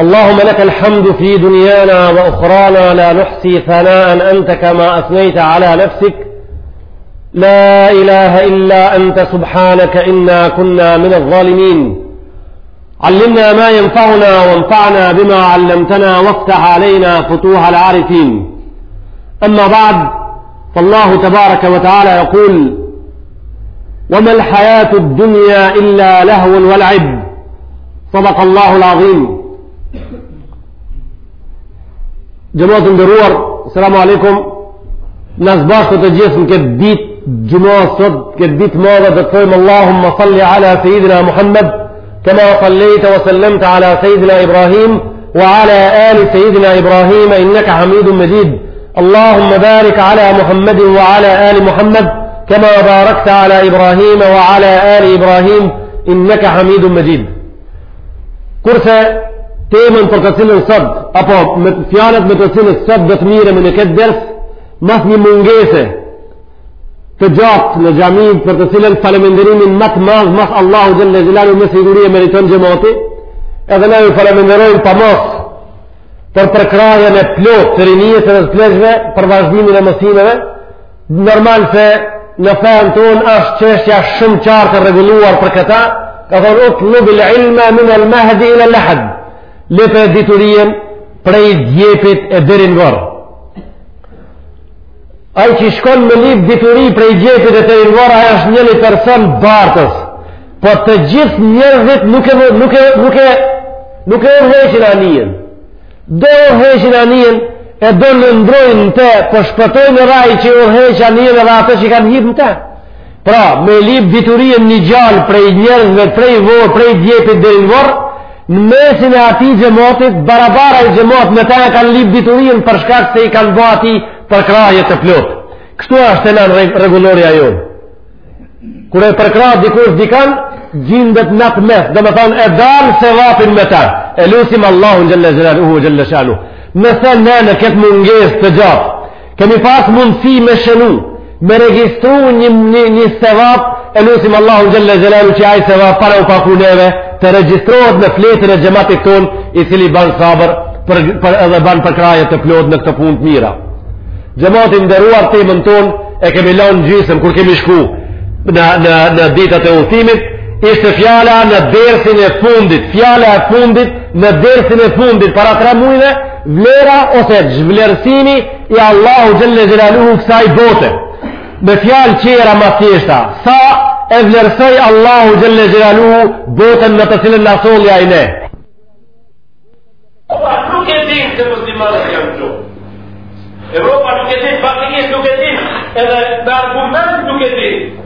اللهم لك الحمد في دنيانا وأخرانا لا نحصي ثناء أنت كما أثنيت على نفسك لا إله إلا أنت سبحانك إنا كنا من الظالمين علمنا ما ينفعنا وانفعنا بما علمتنا وافتح علينا فتوح العارفين أما بعد فالله تبارك وتعالى يقول وما الحياة الدنيا إلا لهو ولعب صدق الله العظيم gjëmatën dëruar, selam aleikum, nësë bashkë të gjithë në këtë ditë gjëmatë sot, këtë ditë madhe dhe të thëjmë Allahumma salli ala sejidina Muhammed, kama sallejta wa sallemta ala sejidina Ibrahim, wa ala ali sejidina Ibrahim, inneka hamidu medid, Allahumma barik ala Muhammedin wa ala ali Muhammed, kama barakta ala Ibrahim wa ala ali Ibrahim, inneka hamidu medid. Kurse, temën për të cilën sot apo me fjalët me të cilën sot do të mirëmë në këtë ders mas një mungese të gjatë në xhamin për të cilën faleminderimin më të madh mas Allahu xhalla xhelalu me siguri e meriton xhamati edhe ne ju falenderojmë pa mos për përkrahjen e plot të rinjes dhe të për vazhdimin e mësimeve normal se në fejnë tonë është qeshja shumë qartë e reguluar për këta ka thonë utë lubi min el mahdi ila lahad le për diturien prej djepit e dërin varë. Ajë që shkon me lip dituri prej djepit e dërin varë, ajë është njëli person bartës, po të gjithë njërëzit nuk e nuk e nuk e nuk e anijen. Do rrëshin anijen e do në ndrojnë në te, po shpëtojnë raj që u anien anijen dhe ato që kanë hip në te. Pra, me lip diturien një gjallë prej njërëzve, prej vojë, prej djepit dërin varë, në mesin e ati gjemotit, barabara i gjemot, me ta e kanë lip diturin për shkak se i kanë bati për kraje të plot. Kështu ashtë të nënë regulloria a jonë. Kër e për kraje dikur dikan, gjindet në të mes, dhe me thonë e darë se vapin me ta. E lusim Allahun gjëlle gjëlelu, uhu gjëlle shalu. Me se në këtë munges të gjatë, kemi pas mundësi me shënu, me registru një, një, një se vap, e lusim Allahun gjëlle gjëlelu që ajë se vap, u pakuneve, të regjistrohet në fletën e xhamatit ton i cili ban sabër për për edhe ban përkraje të plot në këtë punë të mira. Xhamati nderuar timën ton e kemi lënë gjysëm, kur kemi shku në në në ditët e ultimit ishte fjala në dersin e fundit, fjala e fundit në dersin e fundit para 3 muajve vlera ose zhvlerësimi i Allahu Gjellë Gjellë Luhu kësaj bote me fjalë qera ma thjeshta sa e vlerësoj Allahu gjëlle gjëralu botën në të në solja i ne. Europa nuk e din se muslimatës e janë gjohë. Europa nuk e din, patikis nuk e din, edhe me nuk e din,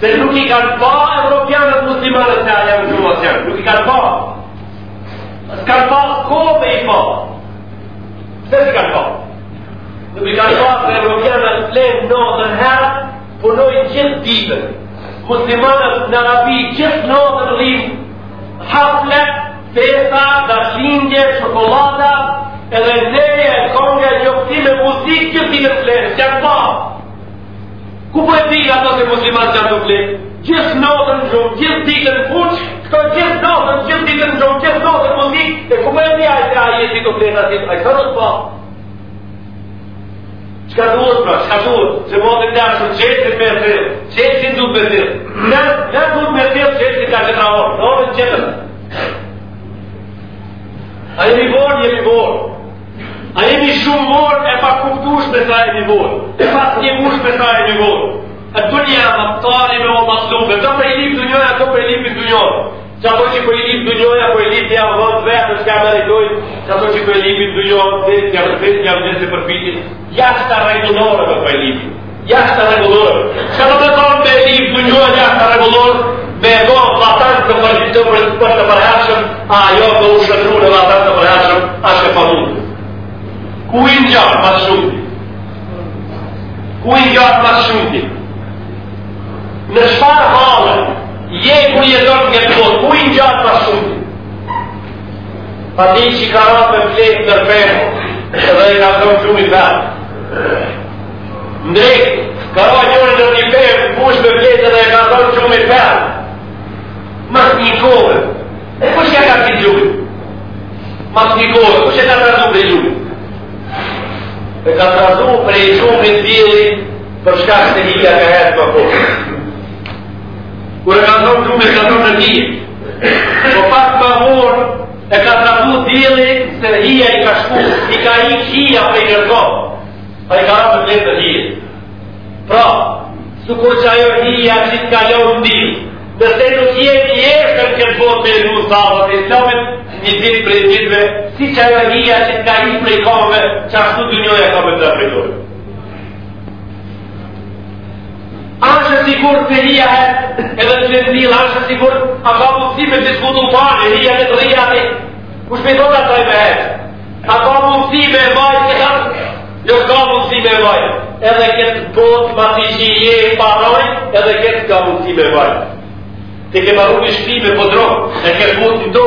se nuk i kanë pa Europianët muslimatës e janë gjohë të janë, nuk i kanë pa. Së kanë pa kove i pa. Pse si kanë pa? Nuk i kanë pa se Europianët lejnë në të herë, punoj gjithë dhime, muslimanët në rabi gjithë në të hafle, pesa, dashingje, shokolada, edhe zeje e konga e muzikë që t'i në plenë, që në pa. Ku po e di ato se muslimat që në plenë? Gjithë në në gjumë, gjithë t'i në fuqë, këto gjithë në të në gjithë t'i në gjumë, gjithë në muzikë, e ku po e di ajte a jeti të plenë atit, a i të të pa. Çka duhet pra, çka duhet? Se po të dashur çetë me të, çetë du me të. Na na du me të ka të trao, do të çetë. Ai mi vord, ai mi vord. Ai mi shumë vord e pa kuptush me sa ai mi vord. E pa një mush me sa ai mi vord. Atë dunia ma tani me o maslube, do prej lip dunjoja, do prej lip dunjoja. Qa po, po që pëjlip po të dëgjoja, pëjlip të javë vëndë vejë, atë shka meritojnë, qa po që pëjlipit të dëgjoja, të të të të të të të përpitit, jashtë të regullore për pëjlipit, po jashtë të regullore. Qa të të tonë pëjlip të dëgjoja, jashtë të regullore, me e bojë vatan për të për a jo të u shëtru në vatan të përhershëm, a shë për mundë. Ku i në gjarë pas shumëti? Ku i në gjarë pas shumëti? Në shfarë Je ku je dorë nga të botë, ku i një gjatë pa shumë? Pa ti që i ka ratë me fletë në rëpërë, që dhe i nga të nëmë qëmi të dhe. Ndrejtë, ka ratë një në një një përë, pushë me fletë dhe i ka të nëmë i të dhe. Mas një kohë, e ku ka ka të gjumë? Mas një kohë, ku që ka të razumë dhe gjumë? E ka të razumë për e gjumë në të dhjëri, për shka që një ka ka jetë më kohë kur e ka thonë e ka thonë në hije po pak ka mor e ka të ratu se në hija i ka shku i ka i qia për i nërko pa i ka ratu në letë në hije pra su kur që ajo hija që të ka jo në dhjel dhe se në qie në me lume sabot e islamit një të një të një të një të një të një të një të që të një një të një të të një sigur se hija e edhe të gjendila është sigur a ka mundësi me të skutu pane hija dhe të rija dhe ku shpetona të taj e a ka mundësi me e majtë jo ka mundësi me e majtë jo, edhe këtë botë pati që je e paroj edhe këtë ka mundësi me e majtë ti ke maru një shpi me podro e ke mundësi do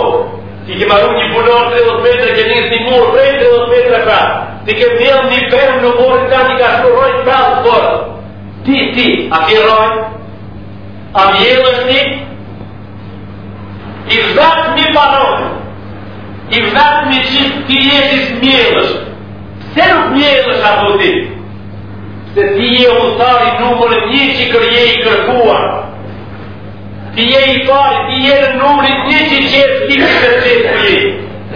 ti ke maru një punar 30 metrë ke njës një mur 30 metrë pra ti ke mjell një perm në morën ta ka shpuroj pra të ti, ti, a ti roj, a mjëllë ti, i vetë mi parojë, i vetë mi qitë ti jeshtis mjëllësh, se nuk mjëllësh ato ti, se ti je unësari numërë një që i i kërkuar, ti je i pari, ti je në numërë një që i ti kërë qërë qërë qërë qërë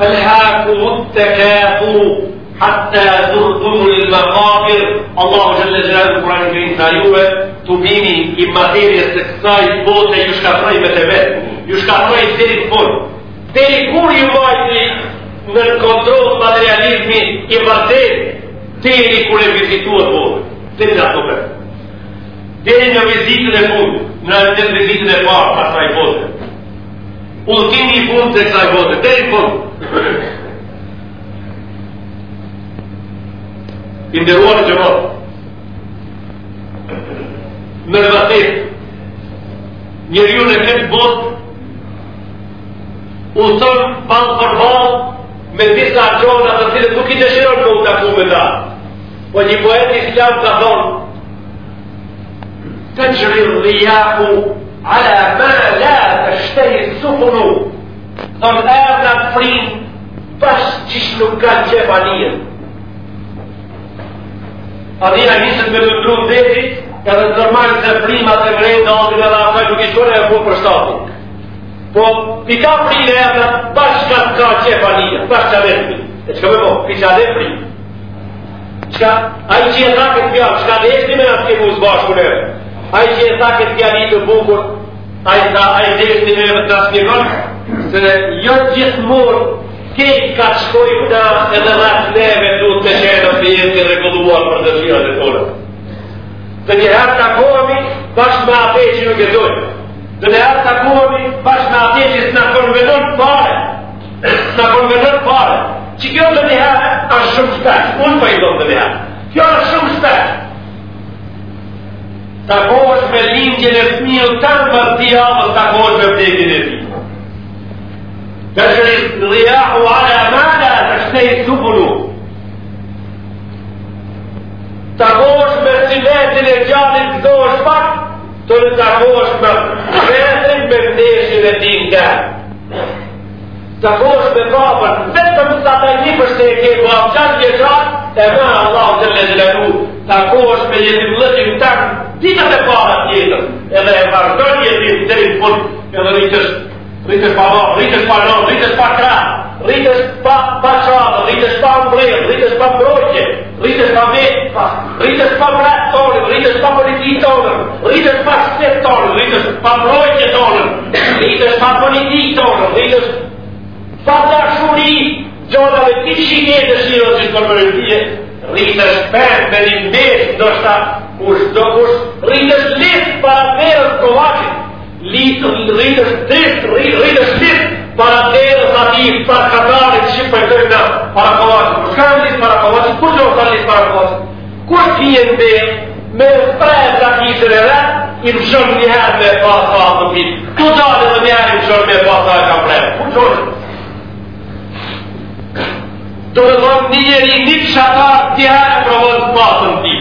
ël haku, حتى këpu, hatë الله جل جلاله mapir, Allah është تبيني legjadhë në Kur'an në kërinë të ajuve, të bini i materiës të këtaj botë e ju shkatruaj me të vetë, ju shkatruaj i të tërri të botë. Tëri kur ju bajti në kontrol materializmi e vizituat Udhëtimi i fundë të kësaj bote, të i fundë. Inderuar e që mërë. Nërë vërtet, ju në këtë botë, u thëmë balë me disa gjona të cilët nuk i të shirojnë në të ku me ta. Po një poet islam ka thonë, të qërinë dhe jaku ala ma la të shtëri të suhunu. Thonë e vla të frinë pas që shë nuk ka që e A dhina njësën me të të trunë edhe dhejë, ka dhe të tërmanë të frima të grejë të nuk i shkore e po për shtapë. Po, i ka frinë e vla të pas që ka që e valijën, pas që a dhe frinë. E që ka me po, i dhe frin. Që ka, a i që e rakët pjarë, që ka dhe e shkime në të kemë uzbashkë në e. A i që e këtë kja një të bukur, a i ai a i dhe më se jo gjithmonë gjithë ka të shkoj për ta, e dhe dhe dhe të të qenë, se jenë të regulluar për të e dhe tonë. Dhe një herë të akohëmi, bashkë me ape që në gëtoj. Dhe një herë të akohëmi, bashkë me ape që në konvenon pare. Në konvenon pare. Që kjo dhe një herë, a shumë shpesh. Unë për po i do dhe një herë. Kjo shumë shpesh takohesh me lindje në fmiu të të mërti apës me vdekin e fmiu. Të shri dhijahu ale amada të shtej të supunu. Takohesh me siletin e gjallin të dohesh pak, të në takohesh me vdekin e fmiu të të mërti me vdekin e fmiu e fmiu të të mërti apës takohesh të të me vdekin e fmiu e fmiu të të kohësh me papër, vetëm sa të një përse e ke papë qatë një qatë, e mërë Allah të le zhëllu, të kohësh me jetim lëgjim të tërë, dita të para tjetër, edhe e vazhdojnë jetim të rinë punë, edhe rritësh, rritësh pa marë, rritësh pa nërë, rritësh pa kra, rritësh pa, pa qatë, pa mbrejë, rritësh pa brojtje, rritësh pa me, pa, rritësh pa bratë tonë, rritësh pa politi tonë, rritësh pa shtetë tonë, pa mbrojqë tonë, rritësh pa politi tonë, rritësh pa të akshuri, gjota me ti shikje të shirën që të përmërën tijet, rritës përën dhe një mbesh, do shta kush të kush, rritës lift para të në të rritës lift, rritës lift, para të ati, para katarit që për të në para kovacit, vajtë, kush para kovacit, vajtë, kush para kovacit, vajtë, kush të jenë të me në prejë të ati të në rrët, i më shumë njëherë me pasat të pitë, këtë dhe dhe njëherë i më shumë me pasat kam prejë. Do në një njeri një kështë që ato tjera të promojnë të pasën të ti.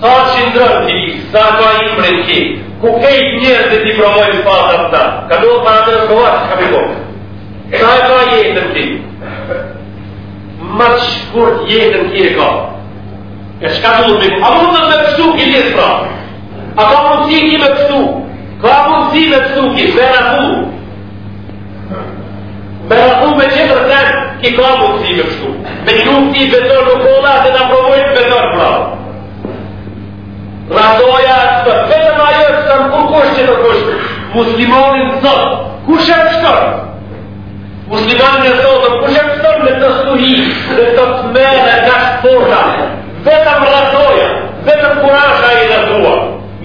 Sa që ndrënë ti, sa ato a i mbrenë ti, ku kejtë njerë të ti promojnë të pasën të ta. Ka duhet para të nështë kovashtë, ka përkohët. E sa e ka jetën ti. Më shkurt jetën ti e ka. E shka duhet. A të me të suki li e A ka mundësi një me të suki. Ka si me të suki. Mera ku. Mera ku me qëtër të i ka mundësi me kështu. Me qumë ti beton nuk ola, në provojnë beton prav. Razoja të përma jështë të më kush që të kush, muslimonin zot, kush e pështon? Muslimonin e zot, kush e pështon me të suhi, dhe të të mene nga shporta, vetëm razoja, vetëm kurasha i dhe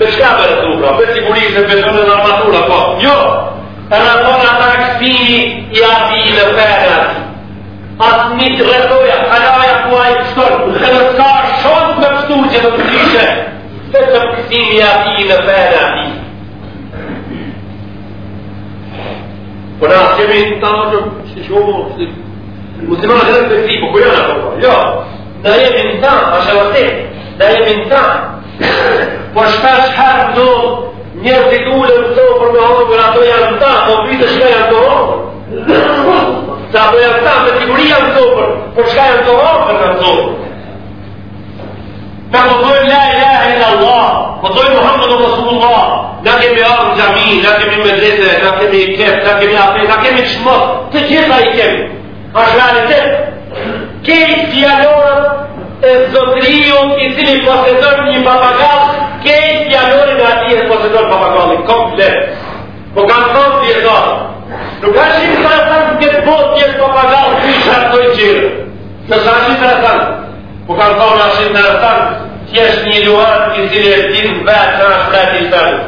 me çka për të tua, pra? me sigurisht e beton vetëm në armatura, po, jo, e razona ta i ati i dhe përra, atë një të rrëtoja, ka rraja ku a i pështonë, po edhe s'ka shumë të pështu që të të të të pëkshimi a ti dhe përra a ti. Po nas qemi në tanë oqëm, që shumë oqëm, muslimane që dhe të kësi, po ku janë ato, jo, dhe jemi në tanë, ashe vështim, dhe jemi në tanë, po është përshka që herë në njërë titullën të të përmohonë, por ato janë në tanë, po pjithë është me janë të se ato janë ta me janë të zopër, për shka janë të orëpër në zopër. Ne po dojmë la ilahe illa Allah, po dojmë Muhammed o Rasulullah, na kemi arë në gjami, na kemi medrese, na kemi kef, na kemi afej, na kemi qëmët, të gjitha i kemi. A shralitet, kejt fjallorët e zotrijun i cili posetër një papagall, kejt fjallorin e ati e posetër papagallin, komplet. Po kanë thonë djetarë, nuk ka shimë bot një të përgatë të një shërë të i qërë. Në sa po një të rëtanë, ku kanë të një ashtë në rëtanë, që një luarë të cilë e të vetë në ashtë të i shërë.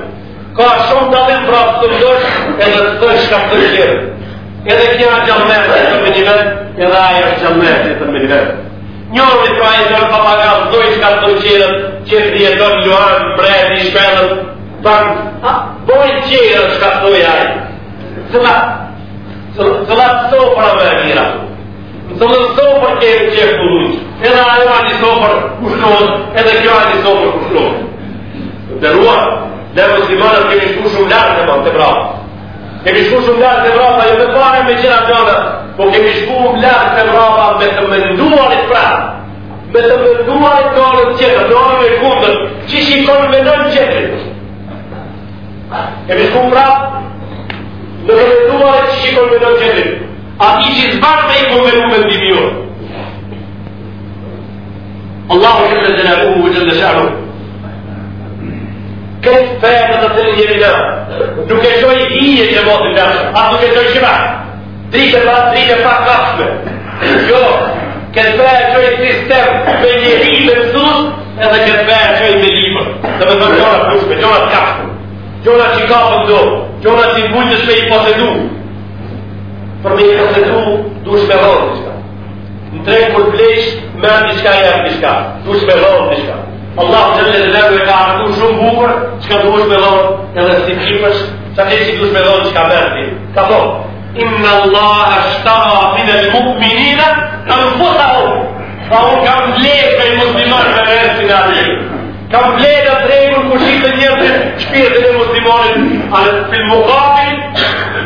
Ka shumë të dhe prapë të ndërë, edhe të të shka të i shërë. Edhe kja në e të më një vetë, edhe aja është gjëmërë të më një vetë. Njërë e të në papagatë, dojë shka të të që të luarë brejë një bojë qërë ajë. Zëllat të zohë për amë e njëra. Në të zohë zohë për kërë që e këtë dujë. Edhe a një sopër zohë për edhe kjo a një sopër zohë për kushnohët. ruar, dhe më si mërë kemi shku shumë lartë e mërë të bravë. Kemi shku shumë lartë të bravë, a e jo me pare me qëra të janë, po kemi shku shumë lartë të bravë me të mënduar i të pravë. Me të mënduar i të janë të janë të janë të janë të janë në rënduar që shikon me në gjenim. A i që zbarë me i konvenu me ndimi jo. Allahu që në gjelaluhu vë gjëllë sharu. Këtë feja në të cilin jemi në, nuk e shoj i e që motin në, a nuk e shoj shima. Drite pa, drite pa kafme. Jo, këtë feja e shoj sistem me njeri me mësus, edhe këtë feja e shoj me libër. Dhe me të gjona push, me gjona kafme. Gjona që ka për dorë. Kjo në që i bujtë është i posedu. Për me i posedu, du është me rronë Në trejnë kur plesh, merë një shka e një shka. Du është me Allah të gjëllë e lërgë ka ardu shumë bukër, që ka du është me rronë, edhe si kipësh, që ka kështë i du është me rronë një shka merë ti. Ka thonë, Allah është ta afinë e mukë mirinë, ka në fëta unë. Ka unë kam lepë e muslimarë me rënë si ka mbledë atë rregull ku shitë njerëzit shpirtin e muslimanit anë fil muqabil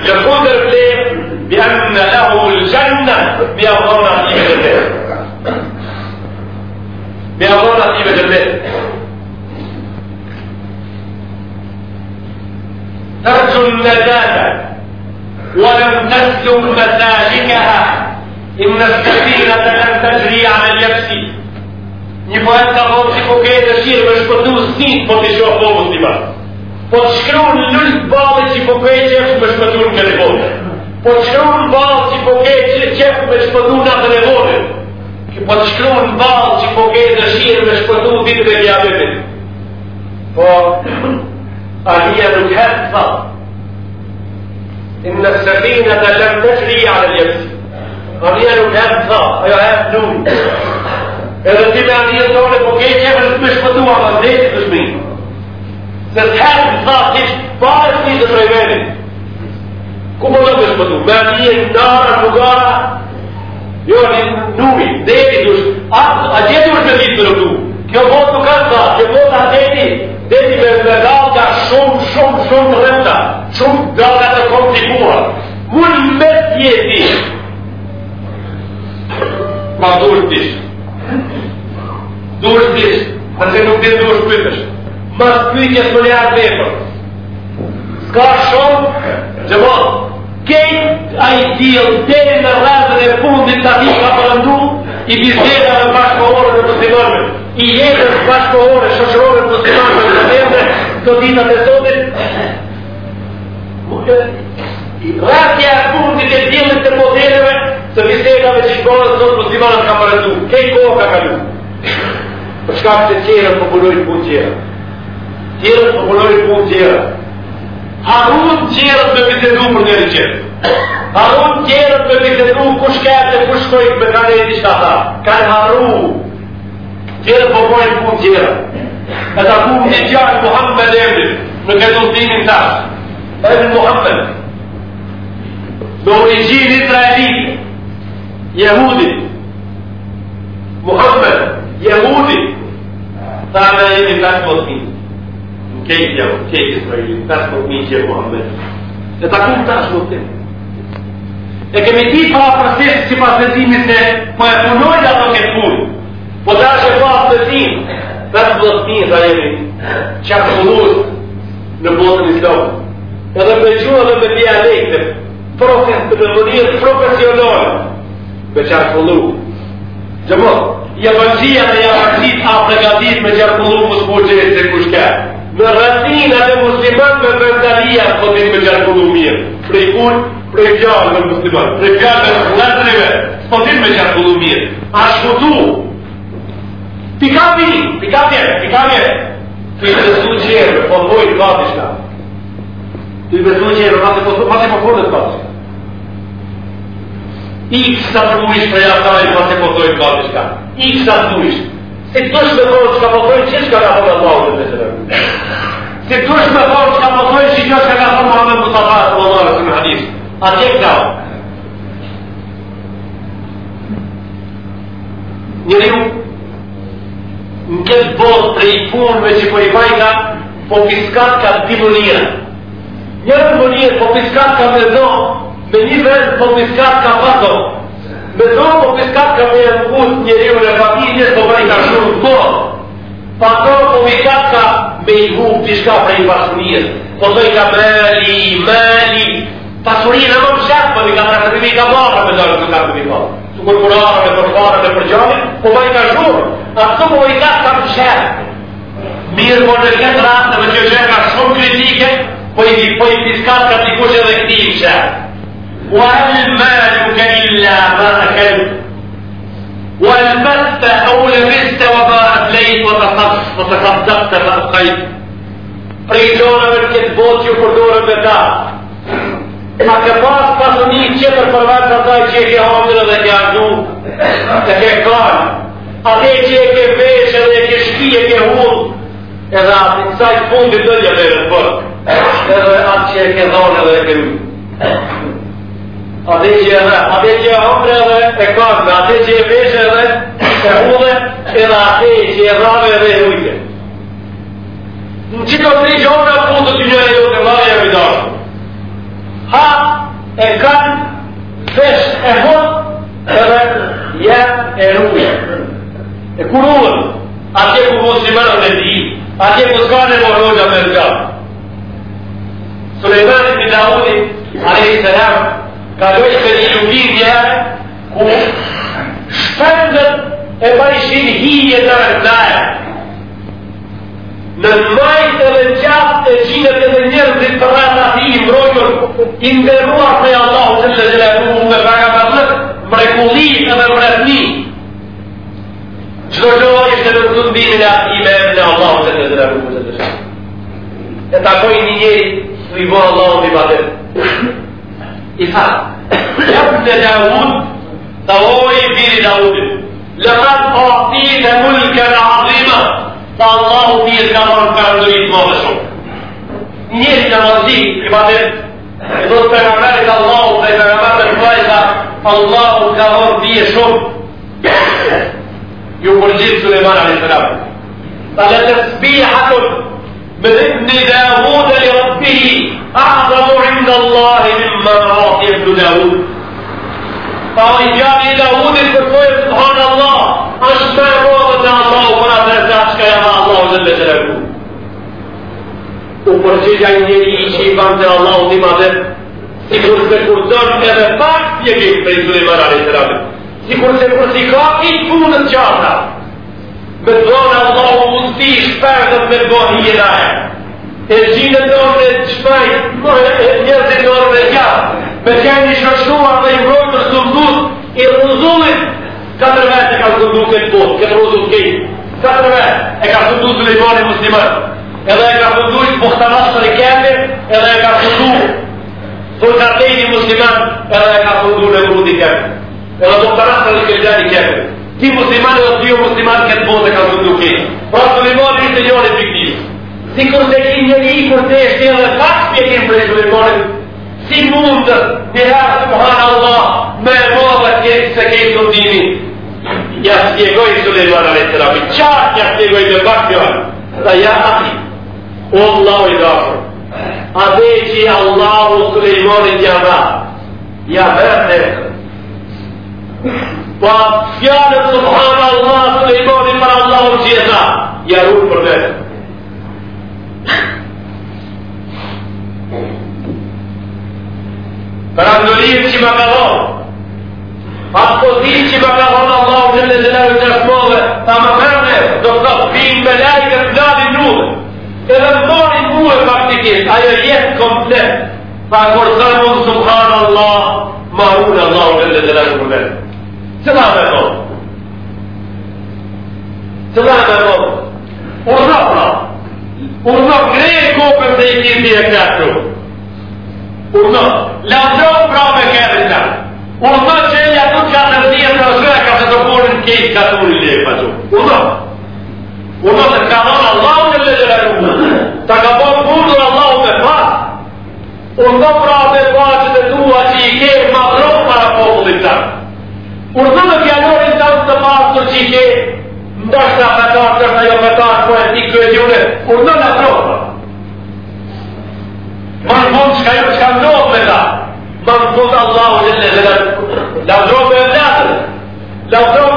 yaqul al-layl bi anna lahu al-janna bi afdana al-jannah bi afdana al-jannah ترجو النجاة ولم تسلك مسالكها إن السفينة لن تجري على اليبس Një poet ka thonë po po po që po kejë dhe shirë me shpëtu zinë po të shohë po mund të ima. Po të shkru në lullë balë që po kejë që e me shpëtu në telefonë. Po të shkru në balë që po kejë që e me shpëtu në telefonë. Po të shkru në balë që po kejë dhe shirë me shpëtu ditë dhe një abetit. Po, a një e nuk hefë të thamë. Im në sërdinë e të lëmë në shri A një e nuk hefë të ajo hefë nuk edhe ti me anë jetore, po kejtë jemi në të më shpëtua, ma në të shmi. Se të herë të thasë, që ishtë pare të një të prejvenit. Ku më po në të shpëtu? Me anë jetë në darë, në gara, jo, në nëmi, dhejtë të shmi. A gjithë të shmi të rëtu? Kjo botë nuk kanë thasë, kjo botë a dhejti, dhejti me me dalë ka shumë, shumë, shumë rënda, shumë dalë ka të kontribua. Mullë me tjeti. Ma dhurë të dorë dish, atë nuk e dorë pyetësh. Mbas pyetje për jashtë vepër. Ska shumë, gjëbo, kejt a i tijel, deri në razën e fundit të ati ka përëndu, i bizdera në bashkohore dhe muslimarme, i jetës bashkohore, shëshërore dhe muslimarme dhe vende, të ditët e sotit, rrasja e fundit e tijelit të modeleve, të bizderave që i bërëndu, të muslimarme ka përëndu, kejt ka kalu për shka që tjere të përgullojnë po punë tjere. Tjere të përgullojnë po punë tjere. Harun tjere të me për njerë qërë. Harun tjere me kush kërë dhe kush koi, me kërë dhe kërë dhe kërë dhe kërë dhe kërë dhe kërë dhe kërë dhe kërë dhe kërë dhe në këtë ultimin dhe kërë dhe kërë dhe kërë dhe kërë Jehudit. Tare po e në kanë të otim. Në kejë të javë, në kejë të rëjë, në kanë të otim i që e më E ta këmë të ashtë në otim. E kemi ti pa apërstesë që pa zëtimit se po e punoj po dhe ato ke pun. Po të ashtë e pa apërstesim, në të otim të rëjë, që a këmëllur në botën i sëmë. E dhe me gjurë dhe me dhja lejtë, profesionore, për që a këmëllur. Gjëmë, Ja vërësia dhe ja vërësit aftë në me qërë pëllu më shpoqe e se kushka. Në rëndin atë muslimat me vëndalia këtëtit po me qërë mirë. Prej kun, prej pjallë me muslimat, prej pjallë me nëzrive, këtëtit po me qërë mirë. A shkutu, pika vini, pika vjerë, pika vjerë. Ti të su qërë, po të dojnë vojtë, vatë ishtë. Ti të su qërë, vatë i po të po vatë X sa të muisht për e atale dhe fa se po tojnë kodisht ka. X sa të Se është me kodisht ka po tojnë, që është ka nga po nga dhe dhe se dhe? Se është me kodisht ka po tojnë, që është ka nga po nga tojnë dhe dhe se dhe? A t'je këta. Njëriu, në këtë bot për i punëve që po i majta, po fiskat ka t'i Njërë Njëriu po piskat Nështë po piskat ka vato. Me thot po piskat ka me e nukhut njeri unë e familje, po pa i ka shumë të do. Pa po, po i ka me i hu piskat për i pasurinë. Po thot i ka meli, meli. Pasurinë e do të shetë me i ka pra se pimi i ka borra me dojnë të ka të mi do. Sukurkuratër, e përforër, e përgjohën. Po pa i ka shumë. A thot po i ka të ta të Mirë, po nërketë ratëm e që është e më shumë kritike, po i piskat po ka t'i kushë edhe k وهل مالك إلا ما أكلت ولبست أو لبست وما أدليت وتصدقت فأبقيت Pri dorëve në këtë botë ju për dorën me ta. Ma ke pas pasunik qëtër përvanë të taj që e ke hondrë dhe ke ardu, dhe ke kanë. Ate që e ke veshë dhe e ke shpi e ke hullë, edhe atë në sajtë fundit dëllë e dhe rëtë bërë, edhe atë që e ke dhonë dhe e ke rëtë. Ate që e rrë, ate që e hëmbre dhe e kamë, ate që e beshe dhe e hudhe edhe ate që e rave dhe hujke. Në që jo të tri gjohë në putë të të një e jote më dhe e vidarë. Ha e kamë, vesh e hudhe edhe je e rujke. E kur uve, ate ku mos një mërë dhe ti, ate ku s'ka në më rojnë dhe me rëgjarë. Sulejmanit Bidaudi, a.s ka dojtë për një lidhja ku shpëndët e pa ishin hije të rëndaja në majtë dhe qatë e qinët dhe në njërë të ti i mbrojën i për e Allah që të gjelë e mundu me praga për të mrekulli e me mrekulli qdo qdo ishte në të nëmbi në e më në Allah që të gjelë e mundu e të gjelë e të e të të gjelë e të gjelë e të gjelë e e e إسحاق ابن داود فهو يبين داود لقد أعطيت ملكا عظيما فالله في الكفر كان يريد ما بشر نيت نمازي عبادة يقول فنعملك الله فنعملك كويسة فالله كفر في شر يقول سليمان عليه السلام قال من ابن داود لربه أعظم عند الله مما أعطي ابن داود فرجال داود تقول سبحان الله أشبع روضة الله بڑا درجہ آج کا یہاں اللہ جل جلالہ اوپر سے جائیں ইসি বান্ধে আল্লাহ অতিমাদের শিখরদের কুরদান এর পাক দিয়ে গিয়ে সুলেমান আলাইহিস সালাম শিখরদের প্রতি কাকি পূর্ণ Chahta me zonë Allah u mundi i shpërgët me bohë i jena e. E zinë e e të shpërgët, më e e njëzë e dorën e gja, me të janë i dhe i mërë për së i rëzullit, katër vetë e ka së këtë e botë, këtë rëzullit të kejtë, katër vetë e ka së mbut Suleimani muslimët, edhe e ka fundujt muhtanas të rekepe, edhe e ka fundujt të kartejni muslimat, edhe e ka fundujt në kërëti kërëti kërëti. Edhe do të rastë në kërëti Ti muslimane dhe të jo muslimane këtë bote ka të ndukenë. A Sulejmoni se johën e përgjithë. Si kështë e kinë njeri i kërë teshtë e dhe faqës pjeqenë për e Sulejmoni, si mundër dhe jashtë Allah me roba kështë se këjtë mundimi, ja të tjegojnë Sulejmoni a vetëra kujë. Qarë që ja të tjegojnë dhe Dhe ja a o, la i lasër. A dhe që i allahu Sulejmoni t'ja ra, ja bër Po, fjallet Subhana Allah se le i mordin marrë Allahu nështë jesha, jarunë për nështë. Pra nëndonim që i më gavonë, a po tim që më gavonë Allahu nështë nështë nështë nështë nështë nështë ta më kërënë, do të këpinë me lajnë e të planin nukë, edhe në morin nukë e ajo jetë komplet, ta kërënë zemunë Subhana Allah, marrënë Allahu nështë nështë nështë nështë nështë nështë Se la me do? Se la me do? Unë do pra? Unë do krejt kope dhe i kirti e kratru? Unë do? Landro pra me kere i kratru? Unë do qenja të të ka nërëzijet e në sveka se do porin kejt këtu një që? Unë do? Kur dhëmë të janërin ta të marë që i ke, ndërsa me të marë të jo me të po e ti kërgjune, kur në në të të të të të të të me ta, të të të të të të të të me të të të me të të të të të të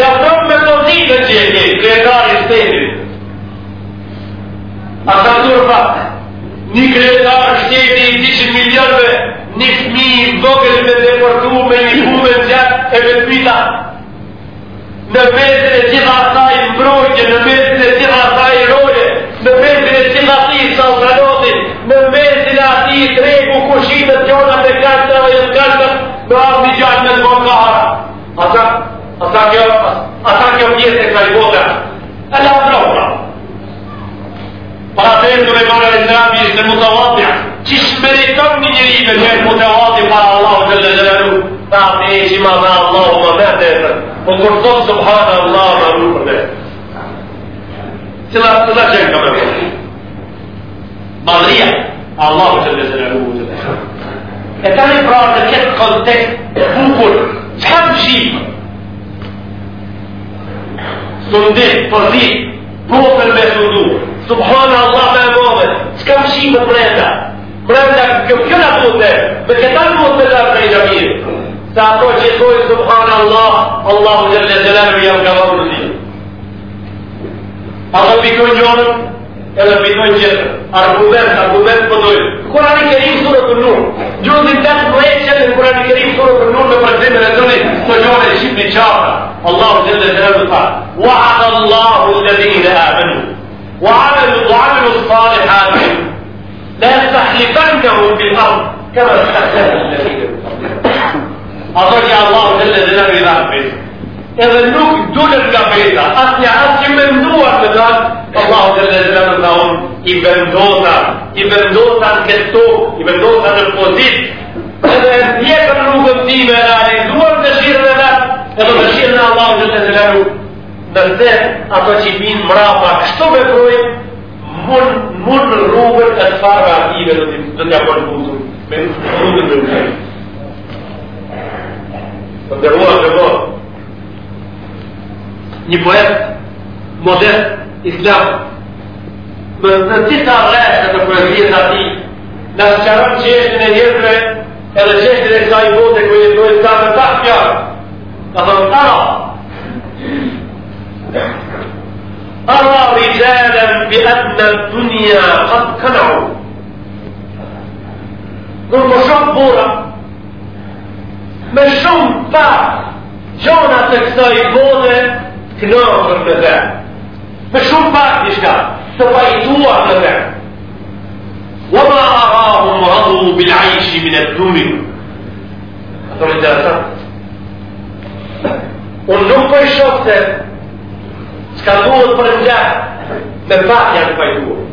të të të të të të të të të të të të një fmi i vdokën me të eportu me një huve të gjatë e me të pita. Në vetën e gjitha ta i mbrojnë, në vetën e gjitha ta i rojnë, në vetën e gjitha ti i salsarotin, në vetën e ati i drejku kushitë të tjona të kajtë dhe jetë kajtë në një gjatë me të bërë ka hara. Asa, asa kjo, asa kjo pjesë e kaj bota. Ela, bravo, bravo. Para të e të rebarë e në rabi e të që shmeriton një njëri me njërë më të hati për Allah të dhe dhe ta të e shima dhe Allah më dhe dhe dhe më po kërë thotë subhanë Allah më rru për dhe që dhe që qenë këmë për madhria Allah të dhe dhe lëru e tani në pra në këtë kontekst bukur që kam shimë sëndi për me sëndu subhanë Allah me mëve që kam shimë për dhe ہوتے ہیں پھر کتنا بھی منتظر نہیں جمی ساتو جیسو سبحان اللہ اللہ جل جلال بھی ہم گواہ بول دی اگر بھی کوئی جون اگر بھی کوئی جن اربوبین اربوبین بدوئے قرآن کریم سورة النور جو زندہ قرآن شد قرآن کریم سورة النور میں پر زندہ رہتنے تو جو نے شب نے چاہا اللہ جل جلال بھی کہا وعد اللہ الذین آمنوا وعملوا وعملوا dhe e sahibën kërmur për ahtë, kërmur e shakësër e shkësikër. A do të Allahu të lezën e nërgjithatë edhe nuk duhet nga peta, atë një atë që më ndua të doatë, Allahu të lezën e i bëndota, i bëndota në këtë i bëndota në pozit. edhe ndjekër në rrugëtime, a i ndua të shirën edhe, edhe të shirën e Allahu të lezën dhe se ato mund me rrugët e të farë krative dhe të gjakon mundës me mundës me mundës. Në dhevore, në dhevore, një poet, modern, islam, me të tisa rrehte me kujerët dhe ati, nash qarëm që eshte edhe djevre e le qeshte në islajvote kujerët ta për ta kjarë, nash أرى رجالا بأن الدنيا قد كنعوا والمشبورة مشوم با جونا تكساي بودة كنوع برمزا مشوم با تشكا تبايتوا كذا وما أراهم رضوا بالعيش من الدنيا أتوني جاسا ونقل شوفتك Ska duhet për një gjatë, me pak janë këpaj duhet.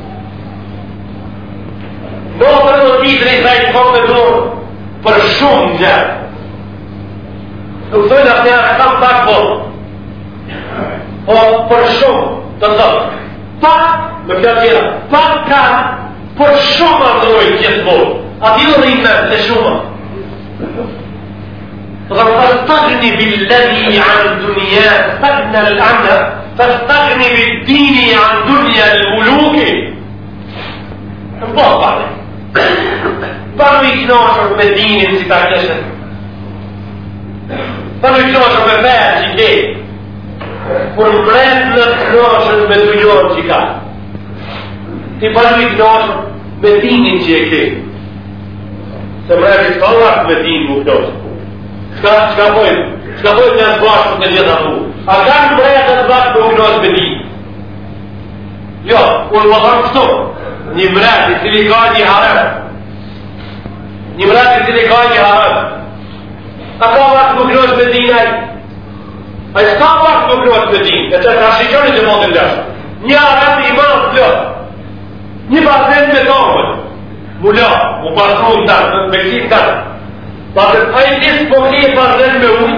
No përdo t'i rikë dhe i kohë me dorë, për shumë një gjatë. Nuk thënë ashtë një ahtë, a pak borë. O po, për shumë, të thotë, pak, me për t'ja t'jera, pak ka, për shumë a vdojë t'jithë A ti do rime, për shumë. Dhe të tëgni billën i andë një, për në lëndër të بالدين عن دنيا dini janë ndur një jenë u lukë, në po parë, parë një kënosën me dinin që ta kjeshen, parë një kënosën me meja ke, kur mbrenë në të kënosën me tullorën që ka, ti parë një me dinin që e ke, se më rrëhë me dinin mu kënosën, qka, pojnë, Shka dojtë një zbashtë në gjithë atë mu A kanë breja të zbashtë për unë është bedi Jo, unë më thonë kështu Një mreti cili ka një harem Një mreti cili ka një harem A ka vartë për unë është bedi nëj A i s'ka vartë për unë është bedi E të rashikoni që mundin dhe Një harem i manë jo. të plët Një basen me tomën Më la, më pasru në tërë, me kësit tërë të pajtis për një basen me ujë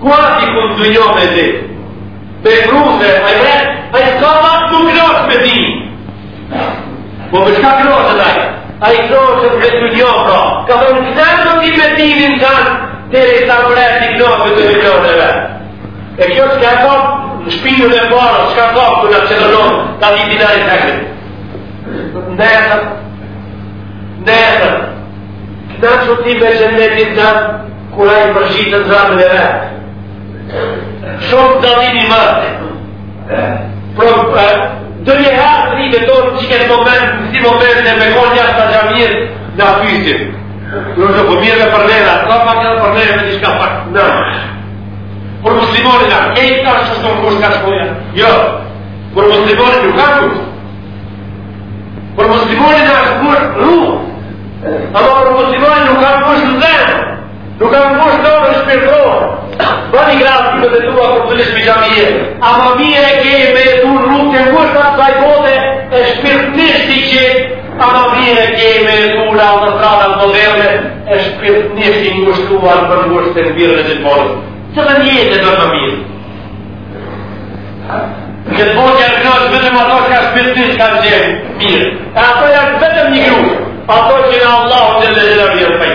kuati kun dunjo me ti Bekruze, a i vetë, a i s'ka ma të nukrosh me ti Po për shka krosh e taj A i krosh e për dunjo pra Ka thonë këta në ti me ti në në tanë Të e sa mre ti krosh me të me e vetë E kjo s'ka kop në shpinu dhe barë S'ka kop ku në qëtëron Ta ti ti dali të kërë Ndesëm Ndesëm Këta që ti Shumë da vini mërë. Dë një herë rime tonë që këtë moment, në si moment në po me konë jashtë të gjamiës në apysim. Në shumë për mirë dhe për të da për nërë për me një shka për nërë. Për muslimonit nga kejtë të shumë kërës nga shumë Jo, për muslimonin nuk ka kush Për muslimonin a kërës ru kërës nga muslimonin nuk ka kush kërës nga kërës nga kërës nga kërës Do një grad për të dua përpudrismi që a mje. A më mire e kej me du rrugë të ngushtat që a i bode e shpirtistit që A mire e kej me du rrugë alë në zranë alë e shpirtistin ngu shkuar për nështë të nëbire në ditë morë. Që rrënjete do në më mire. Këtë bojë që arë kënës, vetëm ato që arë shpirtist ka dhëzhenë, mire. A ato janë vetëm një gru, pa ato që në Allah të lejër në rrënjër për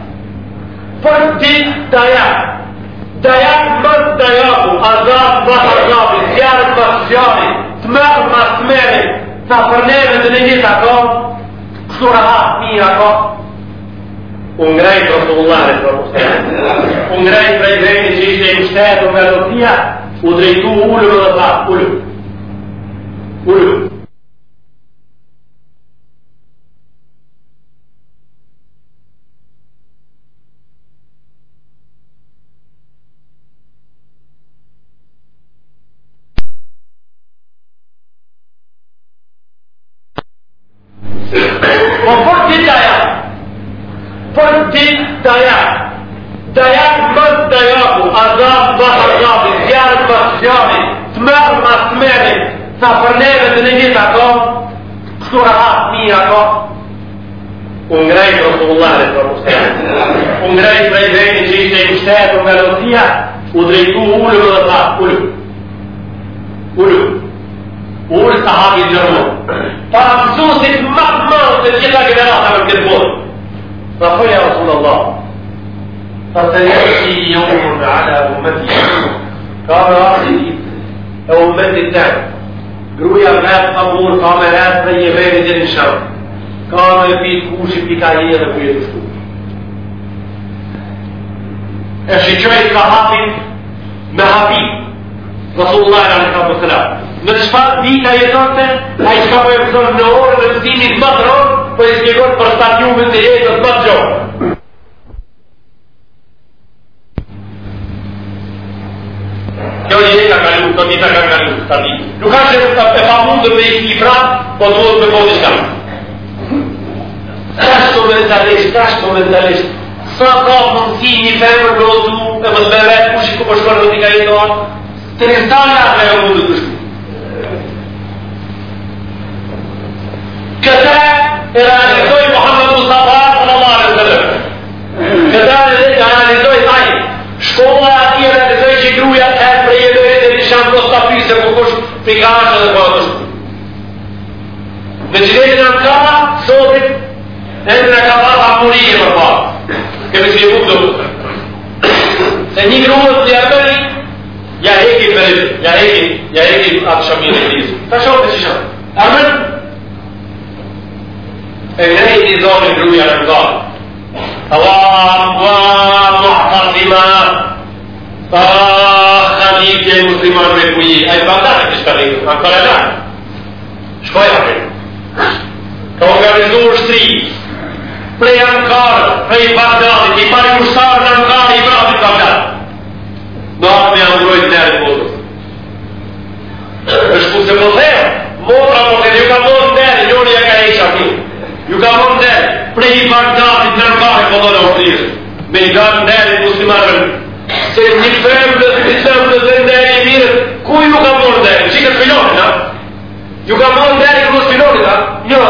Fër t'jitë tajak, tajak më t'dajoku azot për të qopi, zjarë për qopi, t'makë për t'meri, t'a përneve dhe një gjitha kohë, kështu nga hapë një akohë, unë ngrejt për të ullare për përpustet. Unë ngrejt për e që ishte e në u drejtu ullu dhe dhe dhe. Ullu. ta ka kalu tani. Nuk ka se e pa mundur me i pra, po të vodë me kodi shka. Trashtë mentalisht, trashtë mentalisht, sa ka mundësi një femër në odu, e më të bërë, ku po shi ku në të ka jetë orë, të në nga me e mundur të shku. Këtë e rrë فكرة الغرب نجلين أنكار صوتك أنك تضع مريم الله كما سيقول ذلك سنين روز لأبني يا هيك البلد يا هيك يا هيك أبشمي الإنجليز فشو تششم أمن إنهي نظام الروي على النظام طوام ومحترمة طوام një që e musliman me kuji, a i bandarë që shka rinë, a kërë alarë. Shkoj apë. Ka për ështëri, prej Ankarë, prej Bagdadit, i pari ushtarë në Ankarë, i vratit Bagdadit. Në atë me androjt në erë mundur. është ku se më dherë, motra më po dherë, ju ka më dherë, njërë ja ka e që atë. Ju ka më dherë, prej Bagdadit në po i gërë se një femë dhe të pisëm dhe të ndër i një mirë, ku ju ka morë dhe e? Që ka filonit, ha? Ju ka morë dhe e një kërës filonit, ha? Një, jo,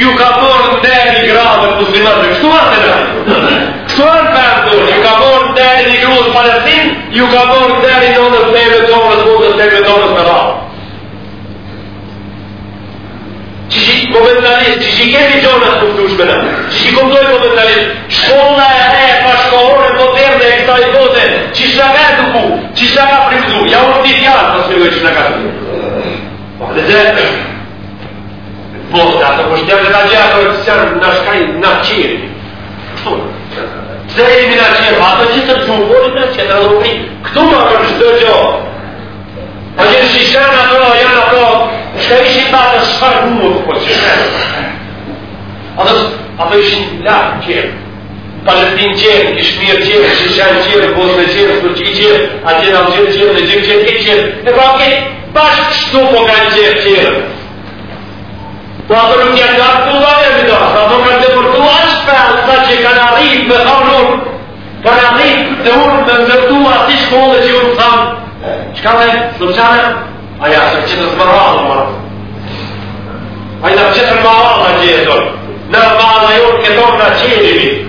ju ka morë dhe e një grave të muslimat dhe kështu atë e nërë. Kështu atë e nërë, kështu atë e nërë, e nërë, kështu atë e nërë, ju ka morë dhe e një kërës për të një kërës për e të një Që komentarist, që shi kemi gjonës për të ushme në, që shi komdoj komentarist, shkolla e po e pashkohore, e që shë nga e dëku, që shë nga primëzu, ja u rëti fjallë, të së një gojë që në kasë. Po, dhe dhe, po, dhe atë kushtjeve dhe gjë, atë që sërë në shkaj, në qirë. Pse e imi në qirë, pa atë që të të zhungoni në qirë, në rëmëri, këtu më rëmë shdo gjë. Po, që shë shë nga janë ato, që ishin pa të po, që shë Ato ishin Palestinë qenë, Kishmirë qenë, Shishanë qenë, Bosnë qenë, Turqi qenë, Atjenë Algerë qenë, Në gjithë qenë, këtë qenë, në pa këtë, bashkë qëtu po kanë qenë qenë. Po atë nuk janë nga të tuva dhe mi dohë, sa po kanë të mërtu ashtë për alë, sa që kanë arritë me thonë unë, kanë arritë dhe unë me mërtu ati shkollë që unë thamë, qka me, në qanë, aja, se që të të mërralë, mërë. Aja, në gjithë, në mërralë, në në mërralë,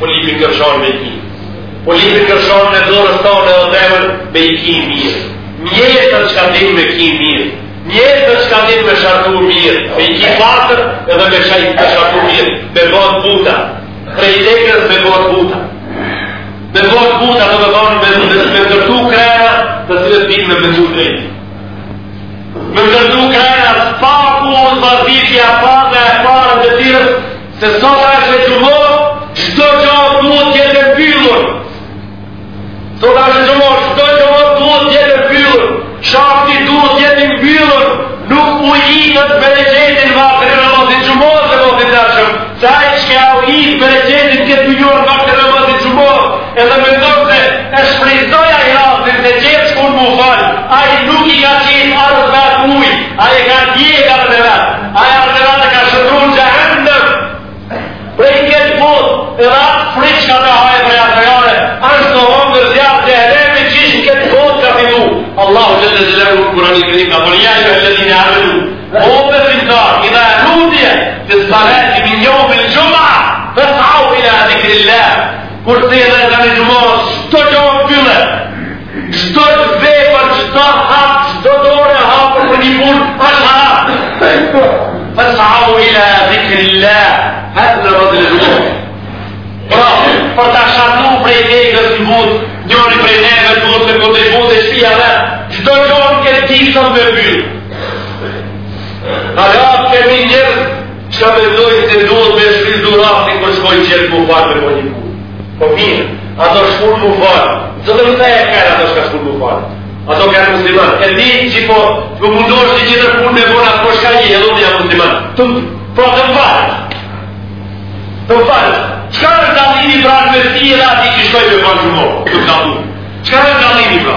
polipi kërshon me kim. Polipi kërshon me dorës ta në dhevën me i kim mirë. Mjejë të në shkandim me kim mirë. Mjejë të në shkandim me shartu mirë. Me i kim patër edhe me shajtë me shartu mirë. Me bot buta. Prej me bot buta. Me bot buta të me bot me dhëtë me tërtu krena të si dhe të pinë me me dhëtë me dhëtë. Me të dhëtë krena së pa ku unë vazitja pa dhe e parën të tirë se sot e që gjumohë Allah duhet jetë e pyllur. Të ashtë gjëmo, shtoj të duhet jetë e pyllur. duhet jetë pyllur. Nuk u i në të bërëgjetin vakëri në më të gjëmo, dhe më të të ashtëm. Ta i shke au i të bërëgjetin të të gjërë vakëri në më me ndërë se e shprizdoj a i rafë dhe të gjërë shkur falë. A i nuk i ka qenë arë të ujë. A i ka dje ka të A i arë friqka të hajë për janë përjane, është në hongër zjarë të heremi që ishën këtë botë ka finu. Allahu që të zilërë në kurani të një ka për janë që është të një arru. Hongër zimtar, i dhe e rudje, të salet i minjohë për në gjumëa, të thau i e dhikri le, kur të edhe nga në gjumëa, shto që më pëllë, shto për një për po ta shatu prej negës në mund njëri prej negës në vud, se kontribut po e shpia dhe, që do qonë këtë tisën me bëjë. Ajo, kemi njërë, qka me dojnë se duhet me shpil durafti, për shkoj qërë mu farë me po një ku. Po bine, ato shkull mu farë, që dhe më të e kërë ato shka shkull mu farë. Ato kërë musliman, e di që po, që mundosh një qëtër punë me bona, po shka një, e do të jam musliman. Të, po të më farë. Të më farë. Qka është dalini pra të vërti edhe ati që i shkojnë për parësumovë, për të të atunë? Qka është dalini pra?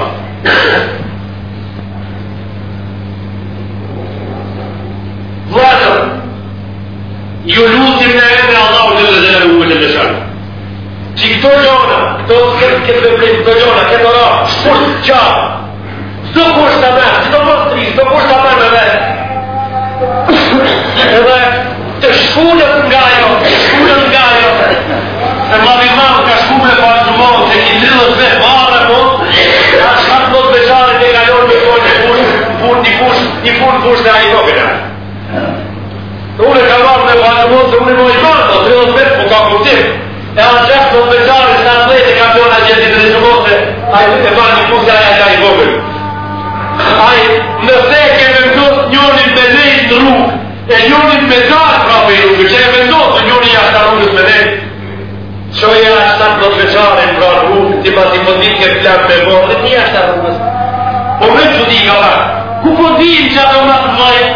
Vlasër, ju lusim në rrëmë e Allahu dhe dhe dhe rrëmëve të shanë. Që këto gjona, këto të këtë këtë për përrit, këto gjona, këto rrëmë, shkurt, qarë, sdo ku të mes, sdo ku është të mes, sdo ku është të mes me mes, edhe të shkullet nga jo, madhi madhë ka shku me pa të mojë, që ki lidhë të me marë, po, a shkatë do të beqare të ka jorë me pojë një pushë, një pushë, një pushë, një pushë, pushë dhe a i të bërë. Dhe e ka marë me pa të mojë, dhe unë e mojë marë, dhe unë e mojë marë, po ka kutim. E a qështë do të beqare të në të kampion a gjithë të rejëmote, a i të marë një pushë dhe a i të bërë. A i, nëse keme më të njërin me dhe i të rrugë, e njërin me dhe pas i pëndin po ke plak me mërë, dhe një ashtë atë mësë. Po me t'u di nga ka, ku pëndin po që atë mësë mëjë,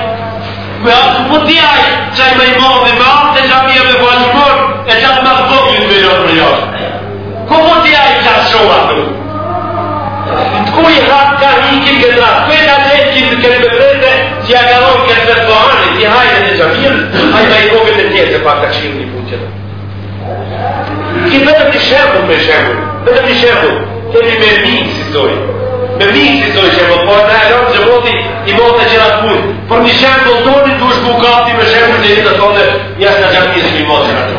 me atë ku pëndi po ajë që ajë me i mërë dhe me atë dhe që atë mërë dhe që e që atë mësë dhokin me jërë për jërë. Ku pëndi ajë që atë shumë atë mësë? Në të kuj hatë ka hikim këtë ratë, ku e ka të hikim të kërë me prete, si a galon këtë vetë bëhani, si hajë dhe të gjamirë, ajë me i kokët e tjetë e Këtë po, bëtë për një shërbu, për një shërbu, bëtë për një shërbu, kemi me një si sojë, me një si sojë që e më të pojë, dhe i mota që nga të punjë, për një shërbu të toni, du shku kafti me shërbu që jetë të tonë dhe jashtë jam që një si mote që nga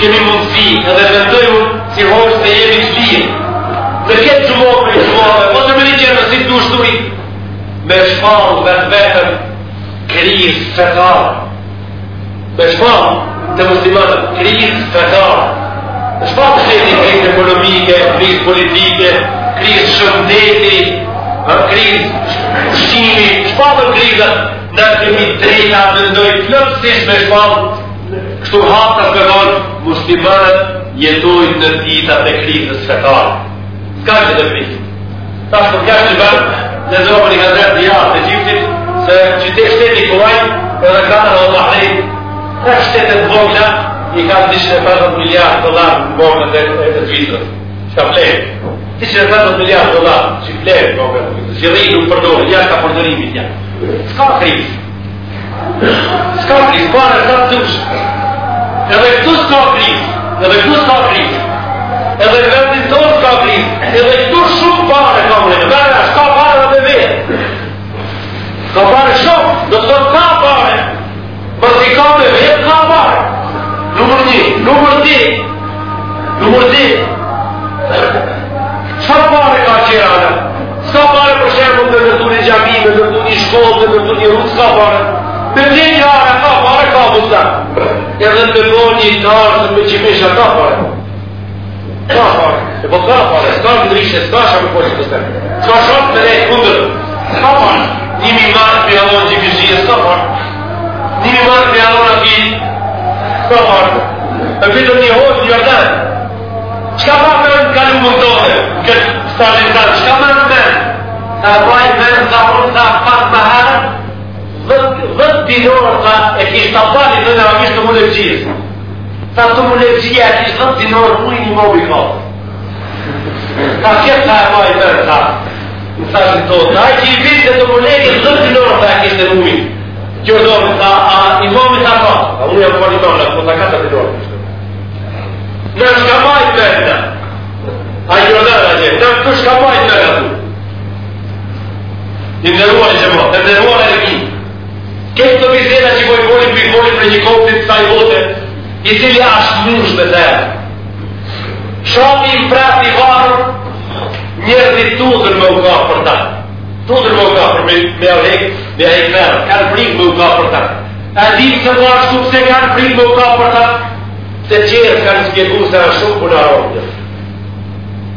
kemi mundësi edhe dhe të tëjmë si hoqës dhe jemi që ti, dhe ketë zhëvokën i zhëvokën, po të meni që nësi du shë me shpon të vetë vetëm kriz së me shpon të muslimatëm kriz së me shpon të seti kriz ekonomike, kriz politike, kriz shëndeti kriz ushimi shpon të krizat në të timit drejta dhe ndojtë nëpsisht me shpon kështu hatë të këtojtë muslimatë jetojtë në ditat e kriz së s'ka që të krizit ta s'ko kesh të gjitharë në zërëpër i gazetë dhe jarë të gjithit, se që te shteti kuaj, edhe kanë dhe mahrej, e të vogla, i ka kanë 250 miliard dolar në bërën dhe të gjithër, që ka plehë. 250 miliard dolar që plehë në bërën dhe gjithër, që rrinë në përdojë, një ka përdojimit një. Ska krimë. Ska krimë, parë e ka të dushë. Edhe këtu s'ka krimë, edhe këtu s'ka krimë. Edhe vetin tonë s'ka krimë, edhe këtu shumë parë kamë në Ka pare shumë, do të do të ka pare. Më rrikam me vetë ka pare. Numër ti, numër ti. Numër ti. Ska pare ka qëja rane. Ska pare për shenë për të dërdu një gjabinë, të dërdu një shkollë, të dërdu një rrutë. Ska pare. Më rrikam dhe vërën ka pare ka përsta. E dhe të do një tarë të përqimeqa. Ska pare. Ska pare. E po, ska pare. Ska me drishtë e s'ka shumë e poqët përsta. S'ka shumë për e kunderë. Ska Nimi marë për alon që për shqie së farë. Nimi marë për alon aki së farë. E për të një hoqë një ardhe. Qëka pa për në kalu më të dohe? Këtë stërë një stërë. Qëka marë të menë? Ka bëjë të menë të apërën të apërën të apërën të apërën të apërën dhe apërën të të apërën të të të Ta të mu lepëgjia e kishtë dhëtë dinorë, mu i një mobi Ta kjetë θα ζητώ τα και υπήρχε το κονέκι στο την ώρα θα έχετε μουή. Και εδώ θα θα με τα πάω. Θα μου είναι λοιπόν, αποφανικό να από τα κάτω την ώρα. Να σκαμάει πέρα. Αγιονάρα και να το σκαμάει πέρα του. Είναι νερούα η ζεμό, είναι νερούα εκεί. Και στο μιζέρα και οι υπόλοιποι υπόλοιποι πρεγικόπτες θα υπότε, οι τίλοι ασμούς με θέα. Σώμη πράγμα njerëzi tudhën me uka për ta. tudhën me uka ka për me me avhek, me avhek merë, kanë frik me uka për ta. A di se më ashtu se kanë frik me uka për ta, se qërë kanë zgjegu se a shumë për në rogë.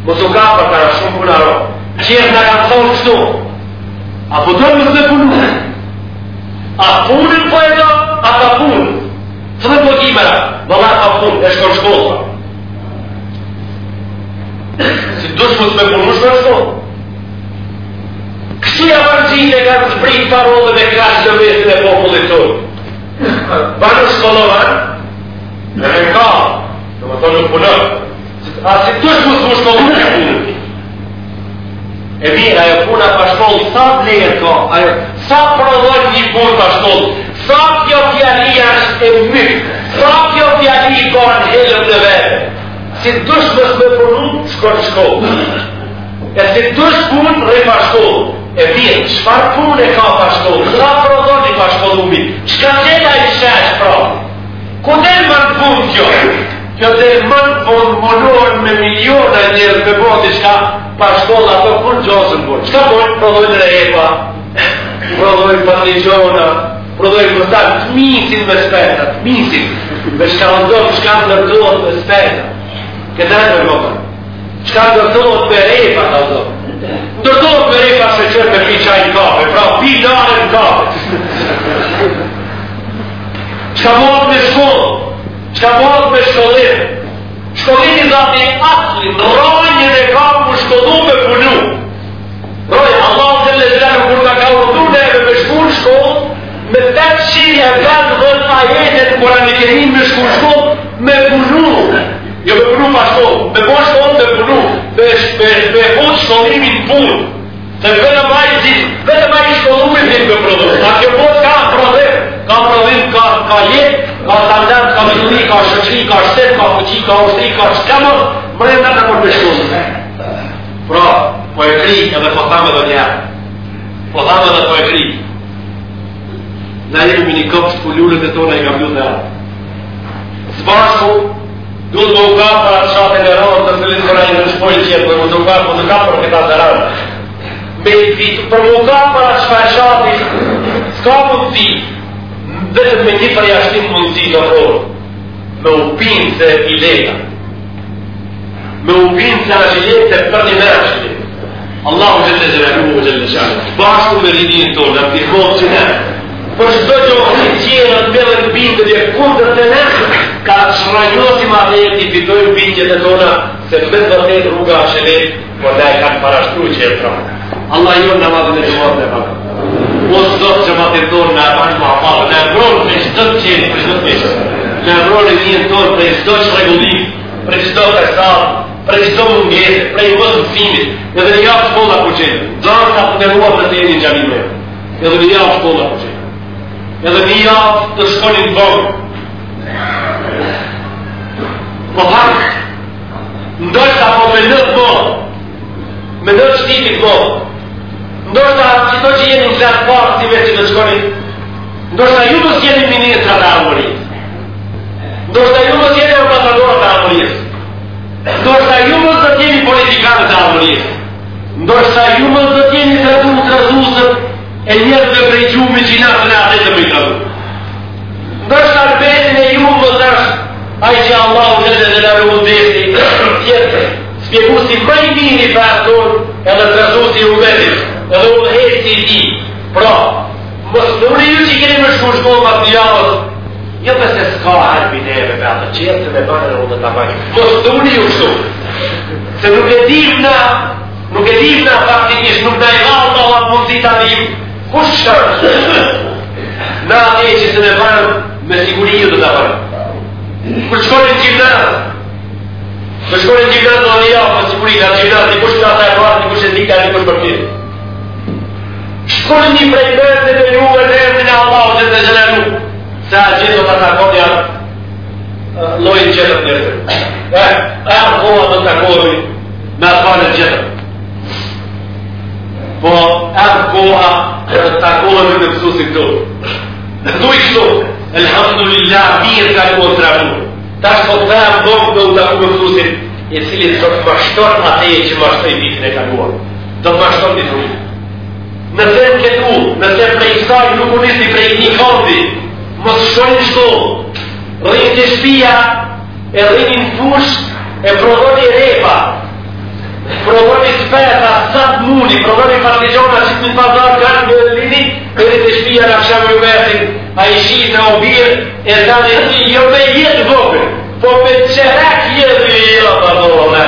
Më su për ta a shumë për në rogë. nga në kanë thonë kështu. A po do më punu? A punën po e do? A pa punë? Së dhe po do Vëllat pa punë, e shkon shkollë dëshmët me punu shumë shumë. Kësi a e ka të zbrit parodën e krasë të vetë dhe popullit të të. Për në shkollovar, në ka, në më tonë në punër, a si të shumë shumë shumë shumë shumë E mi, ajo puna për shkollë, sa të lejë të ka, ajo, sa prodhën një punë për shkollë, sa kjo fjalli është e mykë, sa kjo fjalli i kohën helën dhe vetë, si të dush më së përru, shko të E si dush pun, rrë E bje, shfar pun e ka pashko, sa prodoni i pashko dhe qka të i shesh pra? Ku dhe më në pun kjo? Kjo dhe më në pun mënur me milion e njërë për bëti qka pashko dhe ato kur gjosën, gjozën bërë. Qka bërë? Prodojnë dhe prodojnë për prodojnë të misin të të të misin të të të të të të Këtë e për mëgën. Qka ndërdojnë për e pa të ndërdojnë? Ndërdojnë për e pa se qërë për piqa i në pra pi dare në kape. Qka mëgën me shkollë? Qka mëgën me shkollim? Shkollim i dhati atli, në rojnë në kape më shkollu me punu. Rojnë, Allah të lezërë, kur ka ka urdu neve me shkull shkollë, me 500 e 500 ajetet kërani kërin me shkull shkollë, me punu. Ka sot, me bështë otë të punu, me unë shonimit punë, te vete maj të gjithë, vete maj i shkodhullimit me produsë. Sa ke botë ka prodhëm, ka prodhëm, ka jetë, ka taljanë, ka mzuri, ka shëqri, ka shtetë, ka kuqi, ka ostri, ka shkëmërë, mërënë ta të përpeshkozëme. Pra po e kri, edhe po thamë edhe njërë, po thamë edhe po e kri, na jemi një këpës për e tona i nga mllunë dhe arë. Zbastu, do të u kapra atë shate në rëmë, të cilin kërë e në shpojnë që jetë, do të u kapra këta në rëmë. Me u kapra atë shfa e shati, s'ka mundësi, vetëm me një përjashtim mundësi në rëmë, me u pinë se i leta, me u pinë se në gjithë se për një mërë shqinë. Allahu Gjellë Gjellë Gjellë Gjellë Gjellë Gjellë Gjellë Gjellë Gjellë Gjellë Gjellë Gjellë Gjellë Gjellë Gjellë Gjellë Gjellë për po shdo që ohri qenë atë me dhe bindë dhe kundër të në, ka shrajnosi ma të e të bitoj bindje dhe tona, se me dhe të rruga a e lejtë, por dhe ka kanë parashtru që e pra. Allah ju në madhën e shumë dhe pakë. O së dhëtë që ma të tonë në arman ma apalë, në rronë me shdo të qenë, për shdo të pishë, në rronë e një të tonë për shdo që regullim, për shdo të salë, për shdo më ngjetë, për i mëzë një shkolla ku qenë, të edhe një javë të shkonin po po të Po hajtë, ndërë po apo me nërë me nëtë të shkimi ndoshta që të që jenë në zërë parë, si veqë në shkonin, ndoshta ju të së jenë ministra të armurit, ndërë ju të së jenë e opatërdojë të armurit, ndërë ju të së politikanë të armurit, ndërë ju të së të të të rëzusët, e njerëz dhe prej gjumë i qina të nga atë e të më i të bërë. e ju më të ashtë, që Allah u në të dhe në rëmë të besi, në të tjetë, spjeku si për i dini për ashtur, e në të rëzu si u në edhe u në hejtë si i ti. Pra, më së nëmëri ju që kërë më shku shkollë më të një amës, jo s'ka harbi neve me ato çertë me banë rrugë ta bëj. Po stuni u Se nuk e dimna, nuk e dimna faktikisht nuk na i dha mundësi kush shërë na e që se me parë me sigurinjë të të parë kur shkonin gjimnat kur shkonin gjimnat në një jafë me sigurinjë në gjimnat një kush të ataj parë, një kush e dika, një kush përpjit shkonin një prej mërëtë dhe juve dhe e minë Allah dhe të gjelenu se a gjithë do të të akon janë lojnë qëtër njërëtër e arë eh, eh, kohë do të akonin me atë parë në qëtër po edhe koha të takohemi po të pësusit të. Në duj shto, alhamdulillah, mirë ka kohë të rabu. Ta shko të dhejë do dhokë me u taku me pësusit, i cili të të mashtor atëje që mashtoj bitën e ka kohë. Të mashtor një rrugë. Në të në u, në të prej saj nuk unisi prej një kondi, më të shonë shto, rrinë të shpia, e rrinë në fushë, e prodhoni repa, provoni speta, sat muni, provoni partijona, si të në pazar kanë në lini, këri të shpia në akshamë ju vetin, a i shi në obirë, e të në të jo me jetë vogërë, po me qerek jetë i jo të dohë me.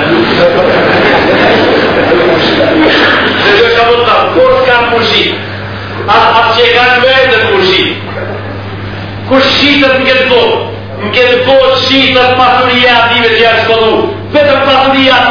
Dhe dhe jo ka mund të thamë, kur të kanë përshit, a, a që e kanë vetë të përshit, kur shqitët në këtë vogë, në këtë vogë shqitët pasurija ative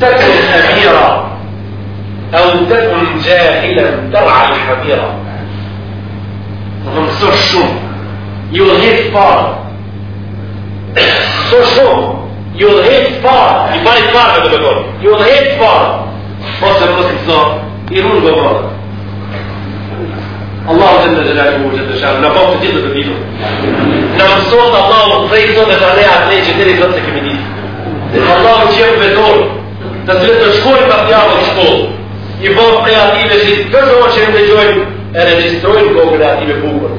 تكن أميرا أو تكن جاهلا ترعى الحميرة وهم شوم فار hit far. So sure. You'll hit far. You buy far with the يرون بمرض. الله جل جلاله وجل شانه نبوت جدا بدينه نعم صوت الله وطريق صوت عليه عدلية جدري بلطك بدينه الله جيب بدور të cilët të shkojnë pa fjallë të shkollë, i bërë kreative si të të që në dëgjojnë, e registrojnë kohë kreative bukër,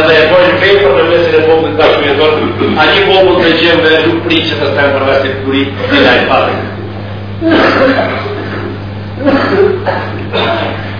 edhe e bojnë pepër në mesin e popën të shumë e tërë, a një popën të gjemë dhe nuk pri që të stajnë për se këturi dhe nga i patën.